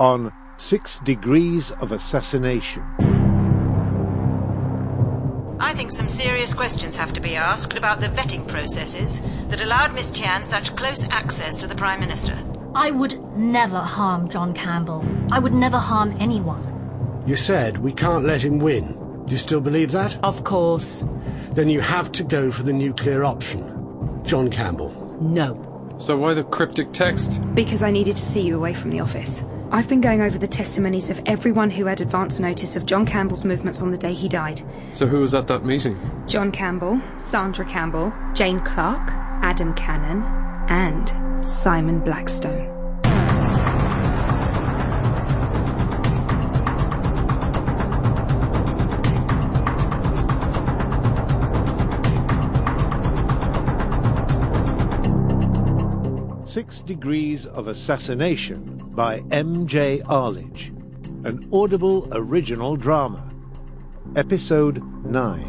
on Six Degrees of Assassination. I think some serious questions have to be asked about the vetting processes that allowed Miss Tian such close access to the Prime Minister. I would never harm John Campbell. I would never harm anyone. You said we can't let him win. Do you still believe that? Of course. Then you have to go for the nuclear option. John Campbell. No. So why the cryptic text? Because I needed to see you away from the office. I've been going over the testimonies of everyone who had advance notice of John Campbell's movements on the day he died. So who was at that meeting? John Campbell, Sandra Campbell, Jane Clark, Adam Cannon, and Simon Blackstone. Six Degrees of Assassination by M.J. Arledge, an audible original drama. Episode 9.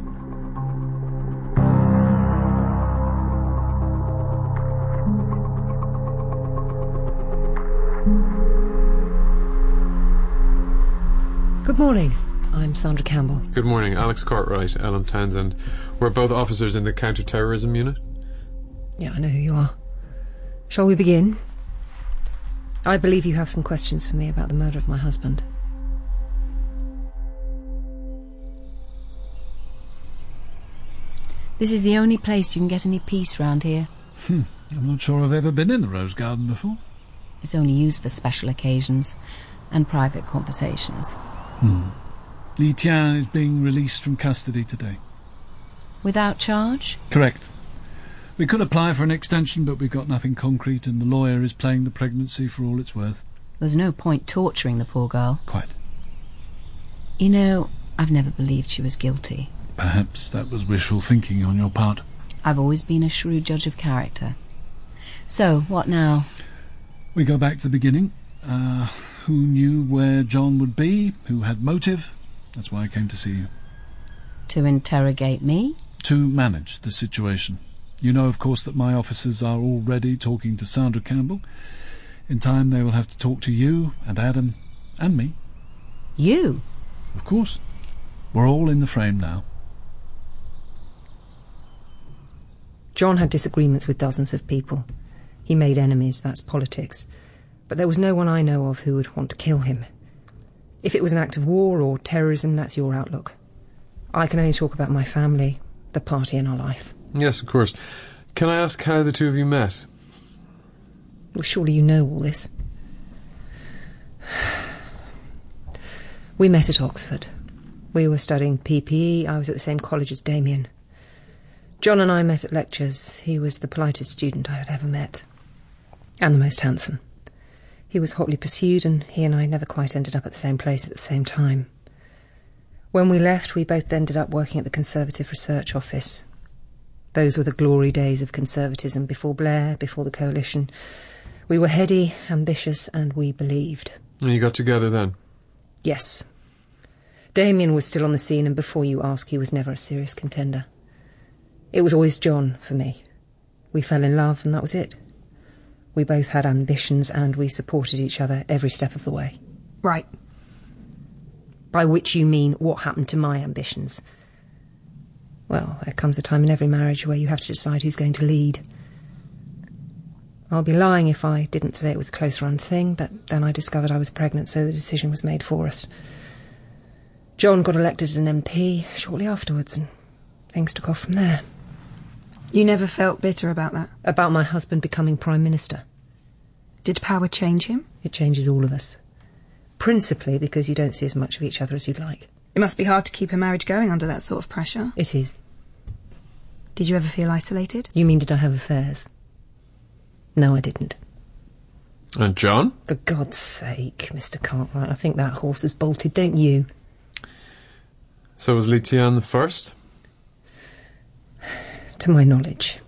Good morning. I'm Sandra Campbell. Good morning, Alex Cartwright, Ellen Townsend. We're both officers in the counter-terrorism unit. Yeah, I know who you are. Shall we begin? I believe you have some questions for me about the murder of my husband. This is the only place you can get any peace round here. Hmm. I'm not sure I've ever been in the Rose Garden before. It's only used for special occasions and private conversations. Hmm. Li Tian is being released from custody today. Without charge? Correct. We could apply for an extension, but we've got nothing concrete, and the lawyer is playing the pregnancy for all it's worth. There's no point torturing the poor girl. Quite. You know, I've never believed she was guilty. Perhaps that was wishful thinking on your part. I've always been a shrewd judge of character. So, what now? We go back to the beginning. Uh, who knew where John would be? Who had motive? That's why I came to see you. To interrogate me? To manage the situation. You know, of course, that my officers are already talking to Sandra Campbell. In time, they will have to talk to you and Adam and me. You? Of course. We're all in the frame now. John had disagreements with dozens of people. He made enemies, that's politics. But there was no one I know of who would want to kill him. If it was an act of war or terrorism, that's your outlook. I can only talk about my family, the party, and our life. Yes, of course. Can I ask how the two of you met? Well, surely you know all this. We met at Oxford. We were studying PPE. I was at the same college as Damien. John and I met at lectures. He was the politest student I had ever met, and the most handsome. He was hotly pursued, and he and I never quite ended up at the same place at the same time. When we left, we both ended up working at the Conservative Research Office. Those were the glory days of conservatism before Blair, before the coalition. We were heady, ambitious, and we believed. And you got together then? Yes. Damien was still on the scene, and before you ask, he was never a serious contender. It was always John for me. We fell in love, and that was it. We both had ambitions, and we supported each other every step of the way. Right. By which you mean what happened to my ambitions? Well, there comes a time in every marriage where you have to decide who's going to lead. I'll be lying if I didn't say it was a close run thing, but then I discovered I was pregnant, so the decision was made for us. John got elected as an MP shortly afterwards, and things took off from there. You never felt bitter about that? About my husband becoming Prime Minister. Did power change him? It changes all of us. Principally because you don't see as much of each other as you'd like. It must be hard to keep a marriage going under that sort of pressure. It is. Did you ever feel isolated? You mean did I have affairs? No, I didn't. And John? For God's sake, Mr. Cartwright, I think that horse has bolted, don't you? So was Li Tian the first? To my knowledge.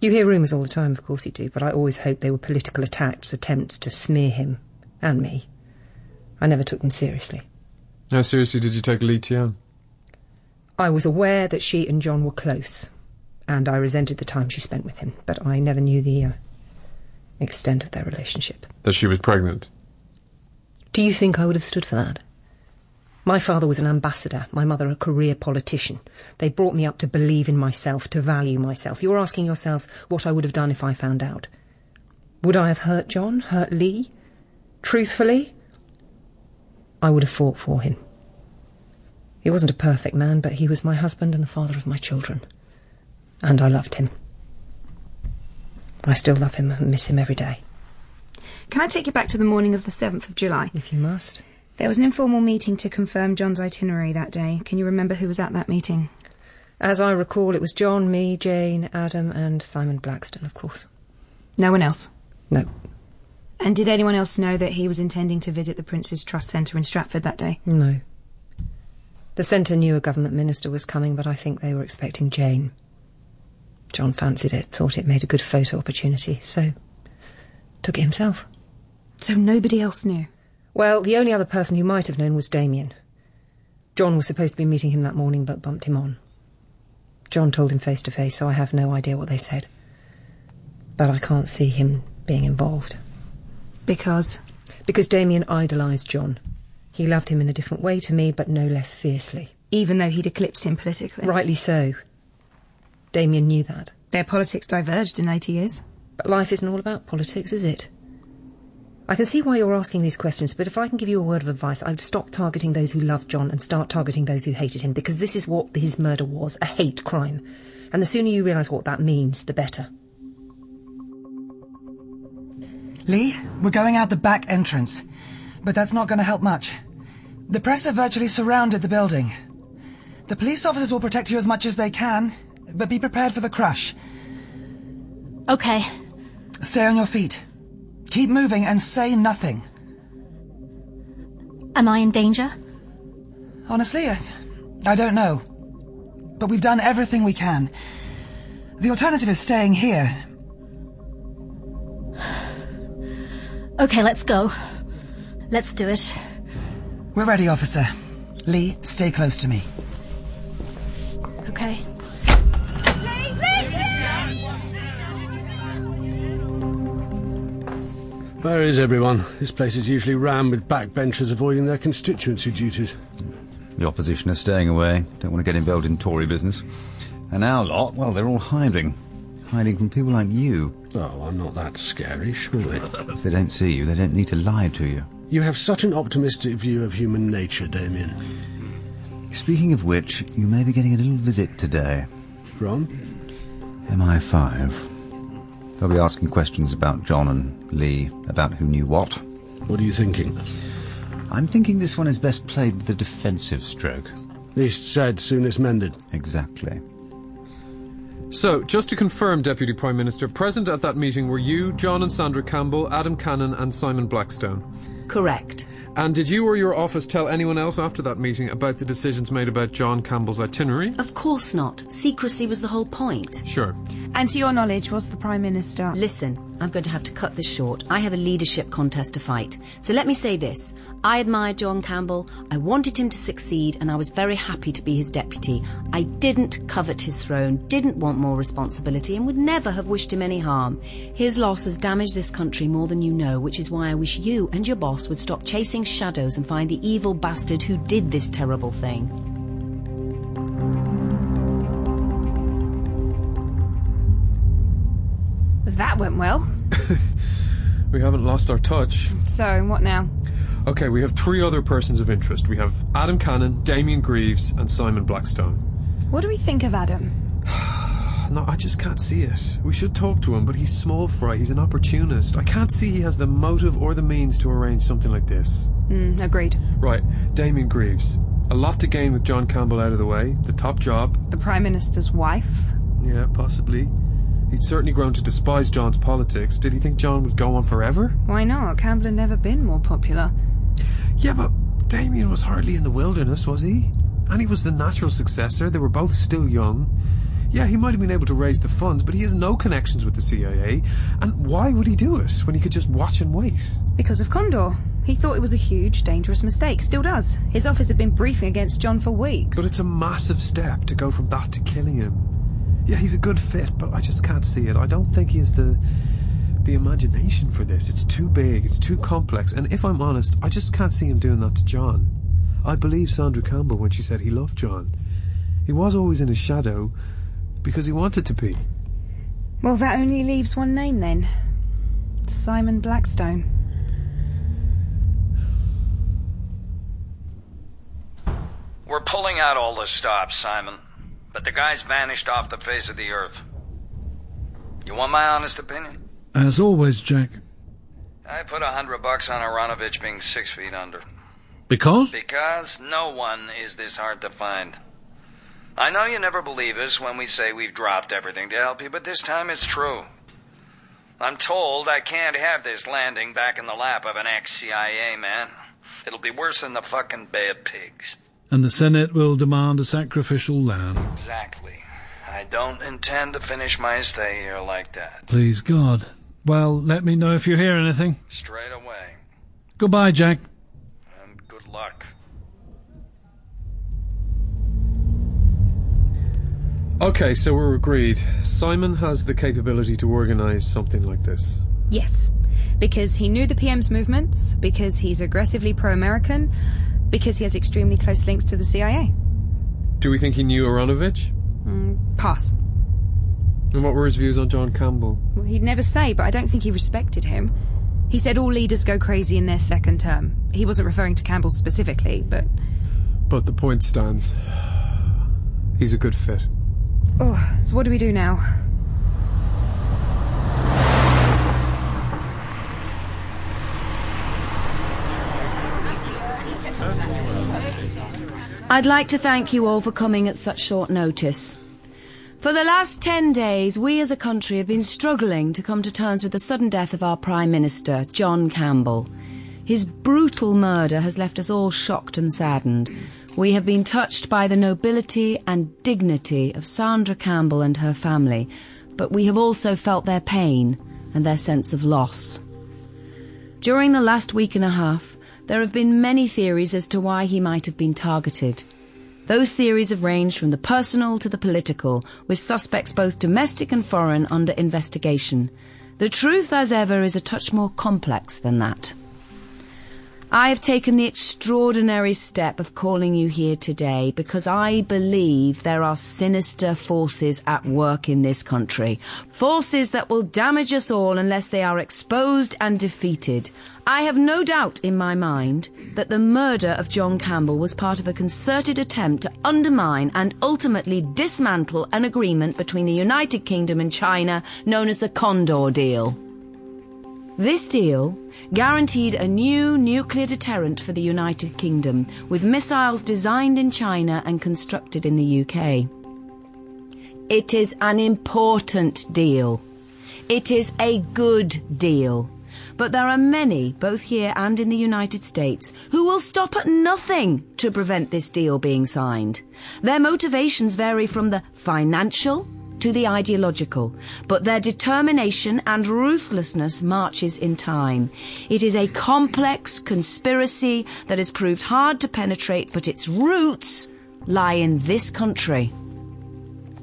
You hear rumours all the time, of course you do, but I always hoped they were political attacks, attempts to smear him and me. I never took them seriously. How seriously did you take Li Tian? I was aware that she and John were close, and I resented the time she spent with him, but I never knew the uh, extent of their relationship. That she was pregnant? Do you think I would have stood for that? My father was an ambassador, my mother a career politician. They brought me up to believe in myself, to value myself. You're asking yourselves what I would have done if I found out. Would I have hurt John, hurt Li? Truthfully, I would have fought for him. He wasn't a perfect man, but he was my husband and the father of my children. And I loved him. I still love him and miss him every day. Can I take you back to the morning of the 7th of July? If you must. There was an informal meeting to confirm John's itinerary that day. Can you remember who was at that meeting? As I recall, it was John, me, Jane, Adam, and Simon Blackstone, of course. No one else? No. And did anyone else know that he was intending to visit the Prince's Trust Centre in Stratford that day? No. The centre knew a government minister was coming, but I think they were expecting Jane. John fancied it, thought it made a good photo opportunity, so took it himself. So nobody else knew? Well, the only other person who might have known was Damien. John was supposed to be meeting him that morning, but bumped him on. John told him face to face, so I have no idea what they said. But I can't see him being involved. Because? Because Damien idolised John. He loved him in a different way to me, but no less fiercely. Even though he'd eclipsed him politically? Rightly so. Damien knew that. Their politics diverged in eighty years. But life isn't all about politics, is it? I can see why you're asking these questions, but if I can give you a word of advice, I'd stop targeting those who loved John and start targeting those who hated him, because this is what his murder was a hate crime. And the sooner you realise what that means, the better. Li, we're going out the back entrance, but that's not going to help much. The press have virtually surrounded the building. The police officers will protect you as much as they can, but be prepared for the crush. Okay. Stay on your feet. Keep moving and say nothing. Am I in danger? Honestly, I, I don't know. But we've done everything we can. The alternative is staying here. Okay, let's go. Let's do it. We're ready, officer. Li, stay close to me. Okay. Where is everyone? This place is usually rammed with backbenchers avoiding their constituency duties. The opposition are staying away, don't want to get involved in Tory business. And our lot, well, they're all hiding. Hiding from people like you. Oh, I'm not that scary, surely. If they don't see you, they don't need to lie to you. You have such an optimistic view of human nature, Damien. Speaking of which, you may be getting a little visit today. From? MI5. They'll be asking questions about John and Li, about who knew what. What are you thinking? I'm thinking this one is best played with the defensive stroke. Least said, soonest mended. Exactly. So, just to confirm, Deputy Prime Minister, present at that meeting were you, John and Sandra Campbell, Adam Cannon, and Simon Blackstone. Correct. And did you or your office tell anyone else after that meeting about the decisions made about John Campbell's itinerary? Of course not. Secrecy was the whole point. Sure. And to your knowledge, was the Prime Minister. Listen, I'm going to have to cut this short. I have a leadership contest to fight. So let me say this. I admired John Campbell, I wanted him to succeed, and I was very happy to be his deputy. I didn't covet his throne, didn't want more responsibility, and would never have wished him any harm. His loss has damaged this country more than you know, which is why I wish you and your boss would stop chasing shadows and find the evil bastard who did this terrible thing. That went well. We haven't lost our touch. So, what now? Okay, we have three other persons of interest. We have Adam Cannon, Damien Greaves, and Simon Blackstone. What do we think of Adam? No, I just can't see it. We should talk to him, but he's small fry. He's an opportunist. I can't see he has the motive or the means to arrange something like this. Mm, agreed. Right, Damien Greaves. A lot to gain with John Campbell out of the way. The top job. The Prime Minister's wife? Yeah, possibly. He'd certainly grown to despise John's politics. Did he think John would go on forever? Why not? Campbell had never been more popular. Yeah, but Damien was hardly in the wilderness, was he? And he was the natural successor. They were both still young. Yeah, he might have been able to raise the funds, but he has no connections with the CIA. And why would he do it when he could just watch and wait? Because of Condor. He thought it was a huge, dangerous mistake. Still does. His office had been briefing against John for weeks. But it's a massive step to go from that to killing him. Yeah, he's a good fit, but I just can't see it. I don't think he has the the imagination for this. It's too big, it's too complex, and if I'm honest, I just can't see him doing that to John. I believe Sandra Campbell when she said he loved John. He was always in his shadow because he wanted to be. Well, that only leaves one name then Simon Blackstone. We're pulling out all the stops, Simon. But the guy's vanished off the face of the earth. You want my honest opinion? As always, Jack. I put a hundred bucks on Aronovich being six feet under. Because? Because no one is this hard to find. I know you never believe us when we say we've dropped everything to help you, but this time it's true. I'm told I can't have this landing back in the lap of an ex CIA man. It'll be worse than the fucking Bay of Pigs. And the Senate will demand a sacrificial lamb. Exactly. I don't intend to finish my stay here like that. Please, God. Well, let me know if you hear anything. Straight away. Goodbye, Jack. And good luck. Okay, so we're agreed. Simon has the capability to organise something like this. Yes. Because he knew the PM's movements, because he's aggressively pro American, because he has extremely close links to the CIA. Do we think he knew Aronovich? Mm, pass. And what were his views on John Campbell? Well, he'd never say, but I don't think he respected him. He said all leaders go crazy in their second term. He wasn't referring to Campbell specifically, but. But the point stands. He's a good fit. Oh, so what do we do now? I'd like to thank you all for coming at such short notice. For the last 10 days, we as a country have been struggling to come to terms with the sudden death of our Prime Minister, John Campbell. His brutal murder has left us all shocked and saddened. We have been touched by the nobility and dignity of Sandra Campbell and her family, but we have also felt their pain and their sense of loss. During the last week and a half, there have been many theories as to why he might have been targeted. Those theories have ranged from the personal to the political, with suspects both domestic and foreign under investigation. The truth, as ever, is a touch more complex than that. I have taken the extraordinary step of calling you here today because I believe there are sinister forces at work in this country. Forces that will damage us all unless they are exposed and defeated. I have no doubt in my mind that the murder of John Campbell was part of a concerted attempt to undermine and ultimately dismantle an agreement between the United Kingdom and China known as the Condor Deal. This deal guaranteed a new nuclear deterrent for the United Kingdom with missiles designed in China and constructed in the UK. It is an important deal. It is a good deal. But there are many, both here and in the United States, who will stop at nothing to prevent this deal being signed. Their motivations vary from the financial to the ideological, but their determination and ruthlessness marches in time. It is a complex conspiracy that has proved hard to penetrate, but its roots lie in this country.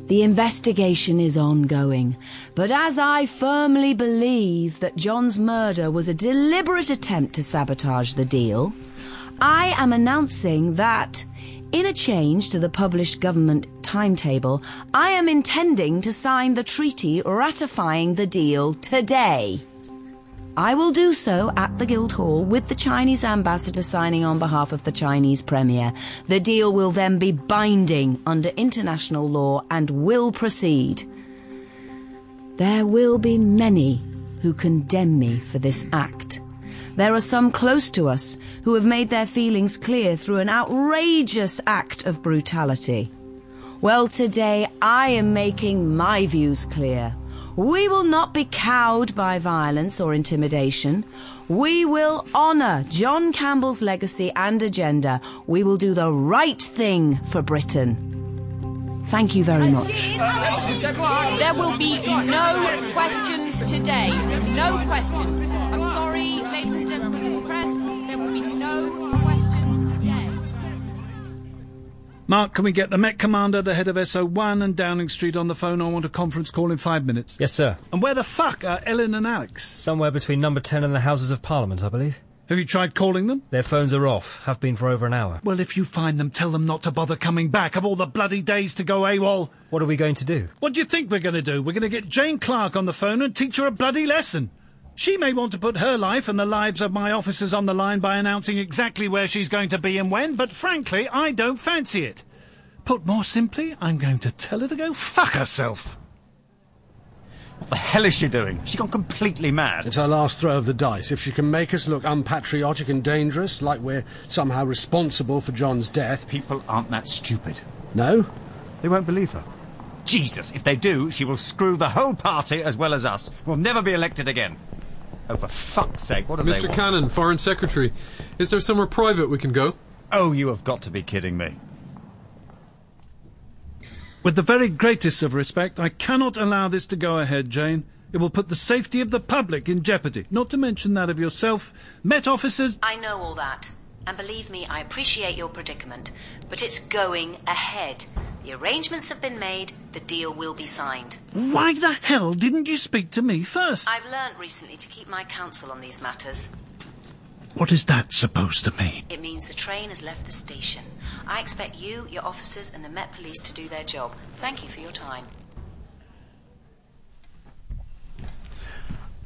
The investigation is ongoing, but as I firmly believe that John's murder was a deliberate attempt to sabotage the deal, I am announcing that in a change to the published government timetable, I am intending to sign the treaty ratifying the deal today. I will do so at the Guildhall with the Chinese ambassador signing on behalf of the Chinese premier. The deal will then be binding under international law and will proceed. There will be many who condemn me for this act. There are some close to us who have made their feelings clear through an outrageous act of brutality. Well, today I am making my views clear. We will not be cowed by violence or intimidation. We will honour John Campbell's legacy and agenda. We will do the right thing for Britain. Thank you very much. There will be no questions today. No questions. I'm sorry, ladies and gentlemen Mark, can we get the Met Commander, the head of SO1 and Downing Street on the phone? I want a conference call in five minutes. Yes, sir. And where the fuck are Ellen and Alex? Somewhere between number 10 and the Houses of Parliament, I believe. Have you tried calling them? Their phones are off. Have been for over an hour. Well, if you find them, tell them not to bother coming back. Of all the bloody days to go AWOL. What are we going to do? What do you think we're going to do? We're going to get Jane Clark on the phone and teach her a bloody lesson. She may want to put her life and the lives of my officers on the line by announcing exactly where she's going to be and when, but frankly, I don't fancy it. Put more simply, I'm going to tell her to go fuck herself. What the hell is she doing? She's gone completely mad. It's her last throw of the dice. If she can make us look unpatriotic and dangerous, like we're somehow responsible for John's death. People aren't that stupid. No? They won't believe her. Jesus, if they do, she will screw the whole party as well as us. We'll never be elected again. Oh, for fuck's sake, what do they Mr. Cannon, Foreign Secretary, is there somewhere private we can go? Oh, you have got to be kidding me. With the very greatest of respect, I cannot allow this to go ahead, Jane. It will put the safety of the public in jeopardy, not to mention that of yourself, Met officers. I know all that. And believe me, I appreciate your predicament. But it's going ahead. The arrangements have been made, the deal will be signed. Why the hell didn't you speak to me first? I've learnt recently to keep my counsel on these matters. What is that supposed to mean? It means the train has left the station. I expect you, your officers, and the Met Police to do their job. Thank you for your time.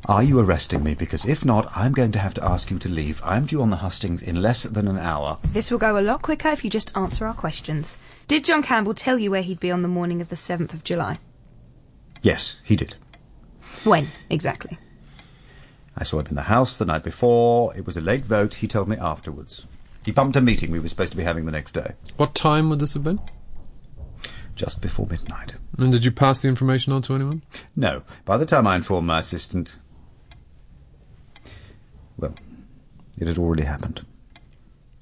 Are you arresting me? Because if not, I'm going to have to ask you to leave. I'm due on the hustings in less than an hour. This will go a lot quicker if you just answer our questions. Did John Campbell tell you where he'd be on the morning of the 7th of July? Yes, he did. When, exactly? I saw him in the house the night before. It was a late vote. He told me afterwards. He bumped a meeting we were supposed to be having the next day. What time would this have been? Just before midnight. And did you pass the information on to anyone? No. By the time I informed my assistant. Well, it had already happened.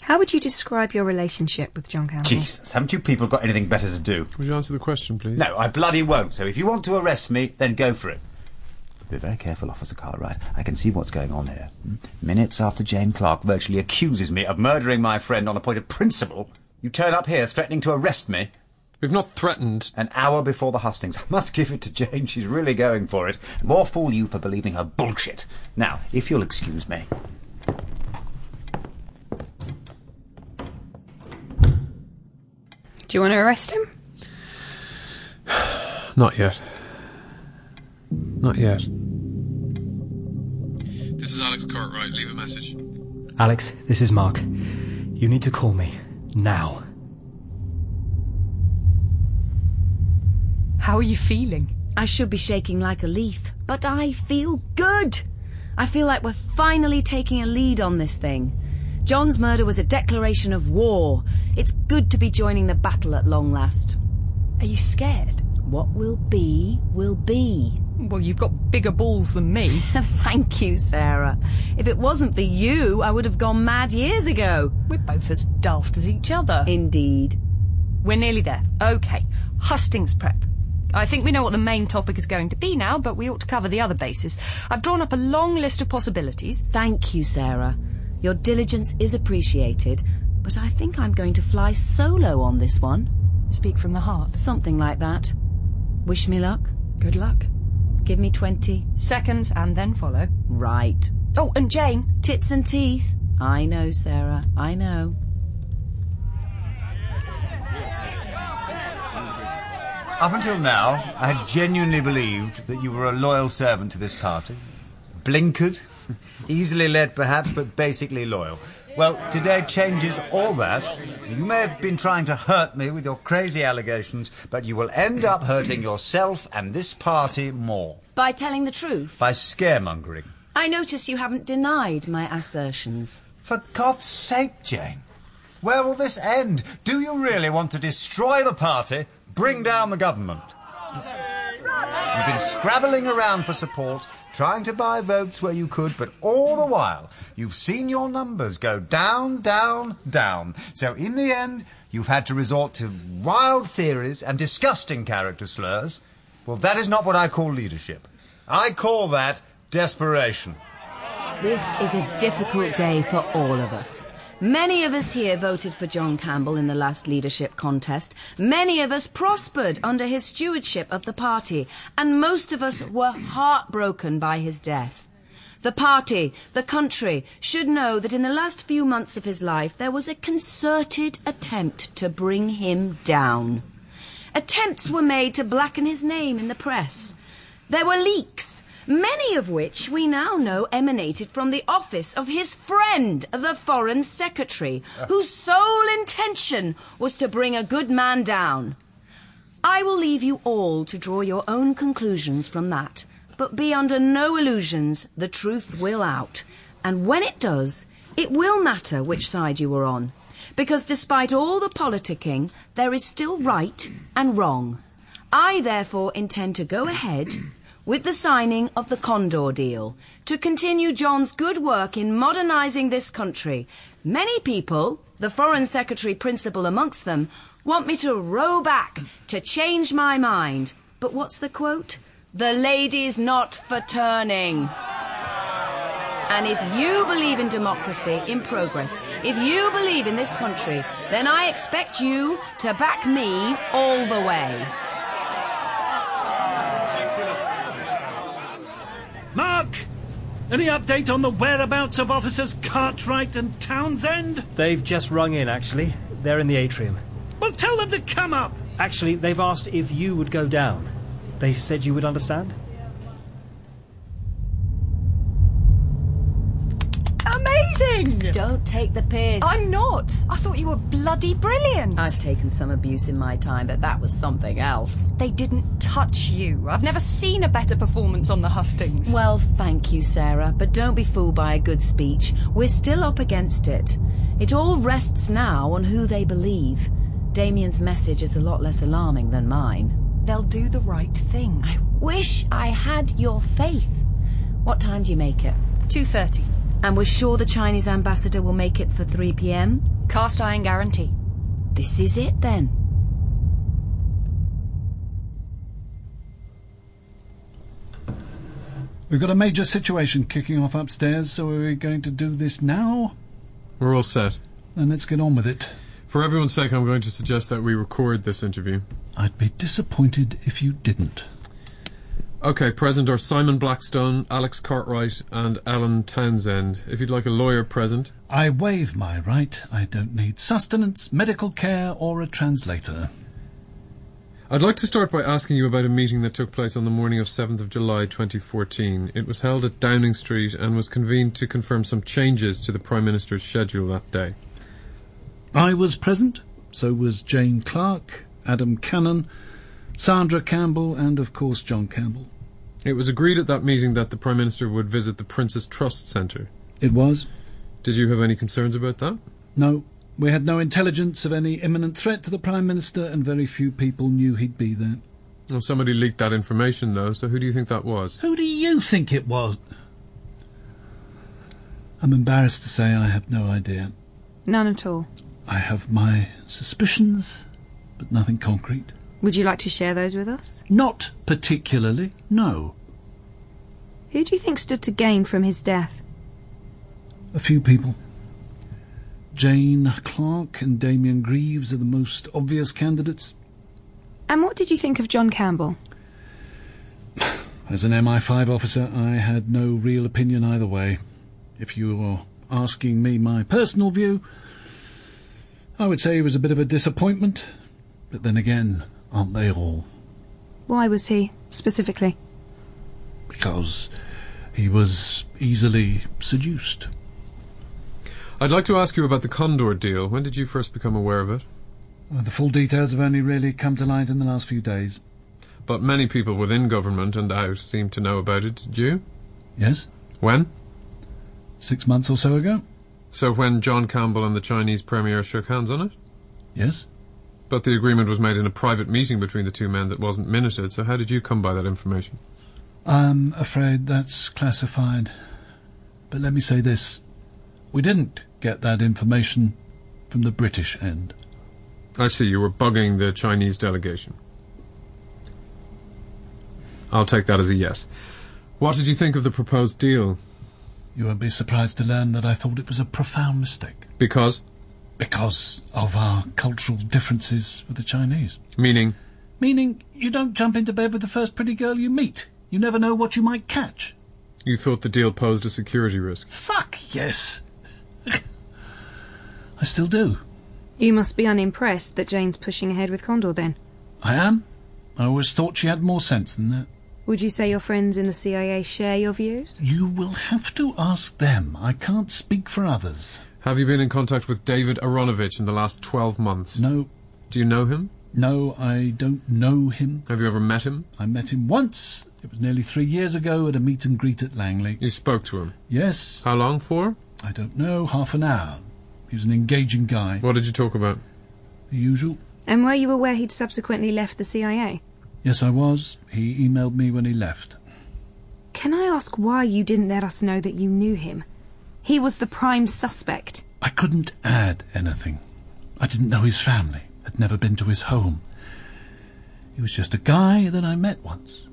How would you describe your relationship with John Campbell? Jesus, haven't you people got anything better to do? Would you answer the question, please? No, I bloody won't. So if you want to arrest me, then go for it. But be very careful, Officer Cartwright. I can see what's going on here. Hmm? Minutes after Jane Clark virtually accuses me of murdering my friend on a point of principle, you turn up here threatening to arrest me. We've not threatened. An hour before the hustings. I must give it to Jane. She's really going for it. More fool you for believing her bullshit. Now, if you'll excuse me. Do you want to arrest him? Not yet. Not yet. This is Alex Cartwright. Leave a message. Alex, this is Mark. You need to call me. Now. How are you feeling? I should be shaking like a leaf, but I feel good. I feel like we're finally taking a lead on this thing. John's murder was a declaration of war. It's good to be joining the battle at long last. Are you scared? What will be, will be. Well, you've got bigger balls than me. Thank you, Sarah. If it wasn't for you, I would have gone mad years ago. We're both as daft as each other. Indeed. We're nearly there. Okay. Hustings prep. I think we know what the main topic is going to be now, but we ought to cover the other bases. I've drawn up a long list of possibilities. Thank you, Sarah. Your diligence is appreciated, but I think I'm going to fly solo on this one. Speak from the heart. Something like that. Wish me luck. Good luck. Give me 20 seconds and then follow. Right. Oh, and Jane. Tits and teeth. I know, Sarah. I know. Up until now, I had genuinely believed that you were a loyal servant to this party. Blinkered, easily led perhaps, but basically loyal. Well, today changes all that. You may have been trying to hurt me with your crazy allegations, but you will end up hurting yourself and this party more. By telling the truth? By scaremongering. I notice you haven't denied my assertions. For God's sake, Jane. Where will this end? Do you really want to destroy the party, bring down the government? You've been scrabbling around for support, trying to buy votes where you could, but all the while you've seen your numbers go down, down, down. So in the end, you've had to resort to wild theories and disgusting character slurs. Well, that is not what I call leadership. I call that desperation. This is a difficult day for all of us. Many of us here voted for John Campbell in the last leadership contest. Many of us prospered under his stewardship of the party, and most of us were heartbroken by his death. The party, the country, should know that in the last few months of his life there was a concerted attempt to bring him down. Attempts were made to blacken his name in the press. There were leaks, many of which we now know emanated from the office of his friend, the Foreign Secretary, ah. whose sole intention was to bring a good man down. I will leave you all to draw your own conclusions from that, but be under no illusions, the truth will out. And when it does, it will matter which side you were on. Because despite all the politicking, there is still right and wrong. I therefore intend to go ahead with the signing of the Condor deal to continue John's good work in modernising this country. Many people, the Foreign Secretary principal amongst them, want me to row back to change my mind. But what's the quote? The lady's not for turning. And if you believe in democracy, in progress, if you believe in this country, then I expect you to back me all the way. Mark! Any update on the whereabouts of officers Cartwright and Townsend? They've just rung in, actually. They're in the atrium. Well, tell them to come up. Actually, they've asked if you would go down. They said you would understand. Don't take the piss. I'm not. I thought you were bloody brilliant. I've taken some abuse in my time, but that was something else. They didn't touch you. I've never seen a better performance on the hustings. Well, thank you, Sarah, but don't be fooled by a good speech. We're still up against it. It all rests now on who they believe. Damien's message is a lot less alarming than mine. They'll do the right thing. I wish I had your faith. What time do you make it? 2.30. And we're sure the Chinese ambassador will make it for 3 p.m.? Cast iron guarantee. This is it then. We've got a major situation kicking off upstairs, so are we going to do this now? We're all set. Then let's get on with it. For everyone's sake, I'm going to suggest that we record this interview. I'd be disappointed if you didn't. Okay, present are Simon Blackstone, Alex Cartwright, and Alan Townsend. If you'd like a lawyer present. I waive my right. I don't need sustenance, medical care, or a translator. I'd like to start by asking you about a meeting that took place on the morning of 7th of July 2014. It was held at Downing Street and was convened to confirm some changes to the Prime Minister's schedule that day. I was present, so was Jane Clark, Adam Cannon, Sandra Campbell, and of course John Campbell. It was agreed at that meeting that the Prime Minister would visit the Prince's Trust Centre. It was? Did you have any concerns about that? No. We had no intelligence of any imminent threat to the Prime Minister, and very few people knew he'd be there. Well, somebody leaked that information, though, so who do you think that was? Who do you think it was? I'm embarrassed to say I have no idea. None at all. I have my suspicions, but nothing concrete. Would you like to share those with us? Not particularly, no. Who do you think stood to gain from his death? A few people. Jane Clark and Damien Greaves are the most obvious candidates. And what did you think of John Campbell? As an MI5 officer, I had no real opinion either way. If you are asking me my personal view, I would say he was a bit of a disappointment. But then again, aren't they all? Why was he, specifically? Because he was easily seduced. I'd like to ask you about the Condor deal. When did you first become aware of it? Well, the full details have only really come to light in the last few days. But many people within government and out seem to know about it. Did you? Yes. When? Six months or so ago. So when John Campbell and the Chinese Premier shook hands on it? Yes. But the agreement was made in a private meeting between the two men that wasn't minuted, so how did you come by that information? I'm afraid that's classified. But let me say this. We didn't get that information from the British end. I see, you were bugging the Chinese delegation. I'll take that as a yes. What did you think of the proposed deal? You won't be surprised to learn that I thought it was a profound mistake. Because? Because of our cultural differences with the Chinese. Meaning? Meaning you don't jump into bed with the first pretty girl you meet. You never know what you might catch. You thought the deal posed a security risk? Fuck yes. I still do. You must be unimpressed that Jane's pushing ahead with Condor then. I am. I always thought she had more sense than that. Would you say your friends in the CIA share your views? You will have to ask them. I can't speak for others. Have you been in contact with David Aronovich in the last 12 months? No. Do you know him? No, I don't know him. Have you ever met him? I met him once. It was nearly three years ago at a meet and greet at Langley. You spoke to him? Yes. How long for? I don't know. Half an hour. He was an engaging guy. What did you talk about? The usual. And were you aware he'd subsequently left the CIA? Yes, I was. He emailed me when he left. Can I ask why you didn't let us know that you knew him? He was the prime suspect. I couldn't add anything. I didn't know his family, had never been to his home. He was just a guy that I met once.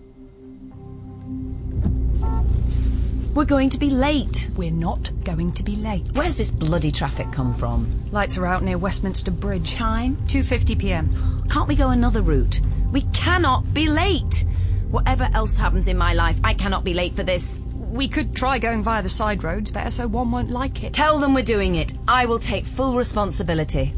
We're going to be late. We're not going to be late. Where's this bloody traffic come from? Lights are out near Westminster Bridge. Time? 2:50 p.m. Can't we go another route? We cannot be late. Whatever else happens in my life, I cannot be late for this. We could try going via the side roads, better SO1 won't like it. Tell them we're doing it. I will take full responsibility.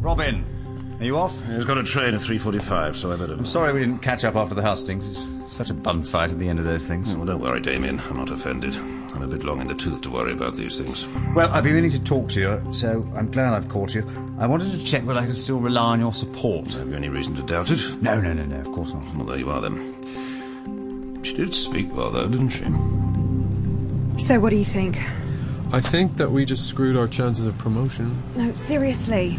Robin, are you off? He's got a train at 3.45, so I better... I'm sorry we didn't catch up after the hustings. It's such a bum fight at the end of those things. Well, don't worry, Damien. I'm not offended. I'm a bit long in the tooth to worry about these things. Well, I've been meaning to talk to you, so I'm glad I've caught you. I wanted to check that I can still rely on your support. Have you any reason to doubt it? No, no, no, no, of course not. Well, there you are, then. She did speak well, though, didn't she? So what do you think? I think that we just screwed our chances of promotion. No, seriously.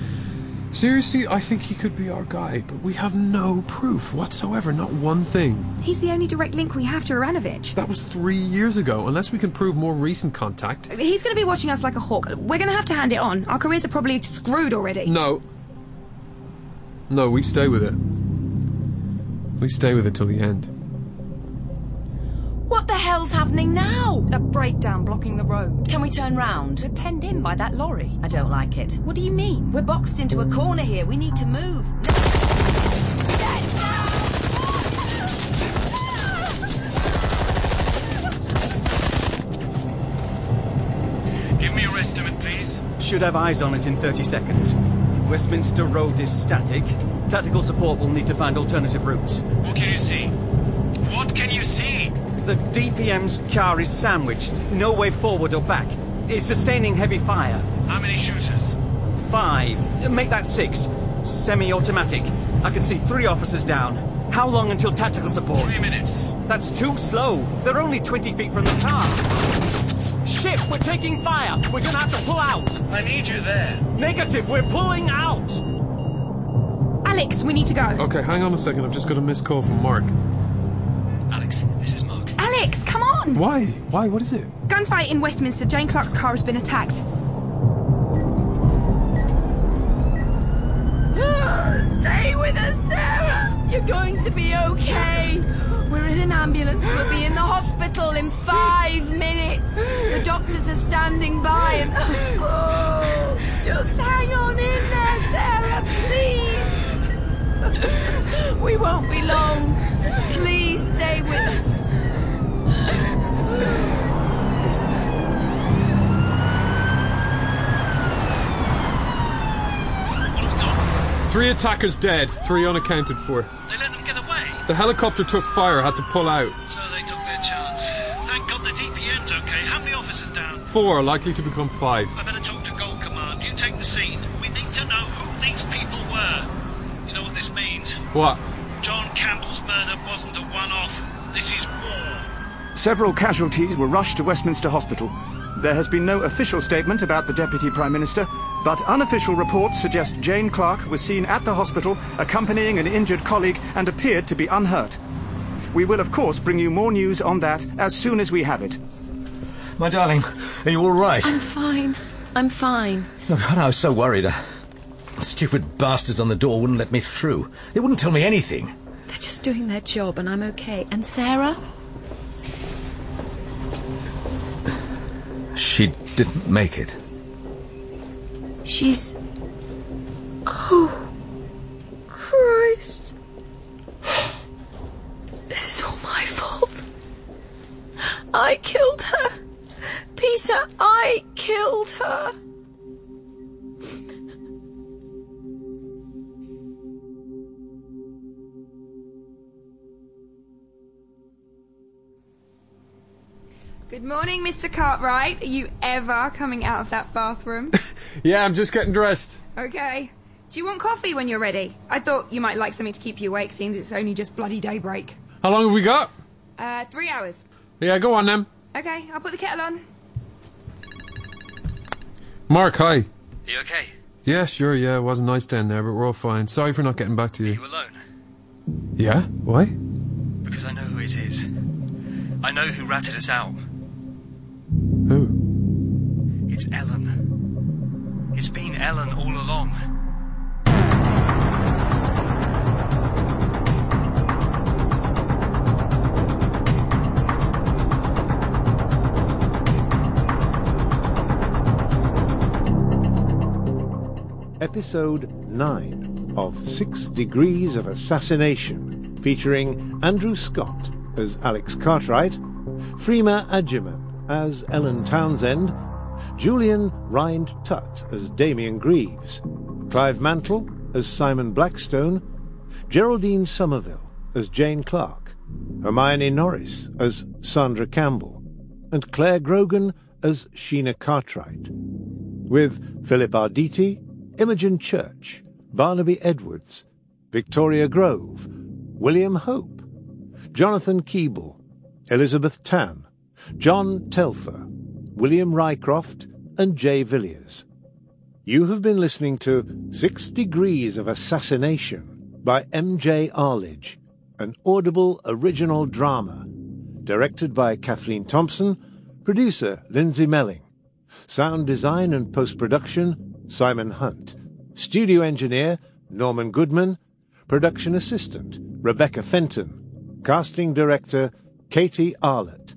Seriously, I think he could be our guy, but we have no proof whatsoever, not one thing. He's the only direct link we have to Aronovich. That was three years ago, unless we can prove more recent contact. He's going to be watching us like a hawk. We're going to have to hand it on. Our careers are probably screwed already. No. No, we stay with it. We stay with it till the end. What hell's happening now? A breakdown blocking the road. Can we turn round? We're penned in by that lorry. I don't like it. What do you mean? We're boxed into a corner here. We need to move. Give me your estimate, please. Should have eyes on it in 30 seconds. Westminster Road is static. Tactical support will need to find alternative routes. What can you see? What can you see? The DPM's car is sandwiched. No way forward or back. It's sustaining heavy fire. How many shooters? Five. Make that six. Semi-automatic. I can see three officers down. How long until tactical support? Three minutes. That's too slow. They're only 20 feet from the car. Ship, we're taking fire. We're gonna have to pull out. I need you there. Negative, we're pulling out. Alex, we need to go. Okay, hang on a second. I've just got a missed call from Mark. Alex, this is Mark. Alex, come on! Why? Why? What is it? Gunfight in Westminster. Jane Clark's car has been attacked. Stay with us, Sarah. You're going to be okay. We're in an ambulance. We'll be in the hospital in five minutes. The doctors are standing by and. Oh, just hang on in there, Sarah, please. We won't be long. Please Three attackers dead, three unaccounted for. They let them get away. The helicopter took fire, had to pull out. So they took their chance. Thank God the DPM's okay. How many officers down? Four, likely to become five. I better talk to Gold Command. You take the scene. We need to know who these people were. You know what this means? What? John Campbell's murder wasn't a one-off. This is war. Several casualties were rushed to Westminster Hospital. There has been no official statement about the Deputy Prime Minister, but unofficial reports suggest Jane Clark was seen at the hospital accompanying an injured colleague and appeared to be unhurt. We will, of course, bring you more news on that as soon as we have it. My darling, are you all right? I'm fine. I'm fine. Oh, God, I was so worried. Uh, stupid bastards on the door wouldn't let me through. They wouldn't tell me anything. They're just doing their job, and I'm okay. And Sarah? She didn't make it. She's. Oh. Christ. This is all my fault. I killed her. Peter, I killed her. Good morning, Mr. Cartwright. Are you ever coming out of that bathroom? Yeah, I'm just getting dressed. okay. Do you want coffee when you're ready? I thought you might like something to keep you awake, since it's only just bloody daybreak. How long have we got? Uh, three hours. Yeah, go on then. Okay, I'll put the kettle on. Mark, hi. You okay? Yeah, sure, yeah, it wasn't nice down there, but we're all fine. Sorry for not getting back to you. You alone? Yeah? Why? Because I know who it is. I know who ratted us out. It's Ellen. It's been Ellen all along. Episode 9 of Six Degrees of Assassination, featuring Andrew Scott as Alex Cartwright, Freema Agyeman as Ellen Townsend, Julian Rind Tutt as Damien Greaves, Clive Mantle as Simon Blackstone, Geraldine Somerville as Jane Clark, Hermione Norris as Sandra Campbell, and Clare Grogan as Sheena Cartwright, with Philip Arditti, Imogen Church, Barnaby Edwards, Victoria Grove, William Hope, Jonathan Keeble, Elizabeth Tan, John Telfer, William Rycroft, and Jay Villiers. You have been listening to Six Degrees of Assassination by M.J. Arlidge, an audible original drama, directed by Kathleen Thompson, producer Lindsay Melling, sound design and post-production Simon Hunt, studio engineer Norman Goodman, production assistant Rebecca Fenton, casting director Katie Arlett.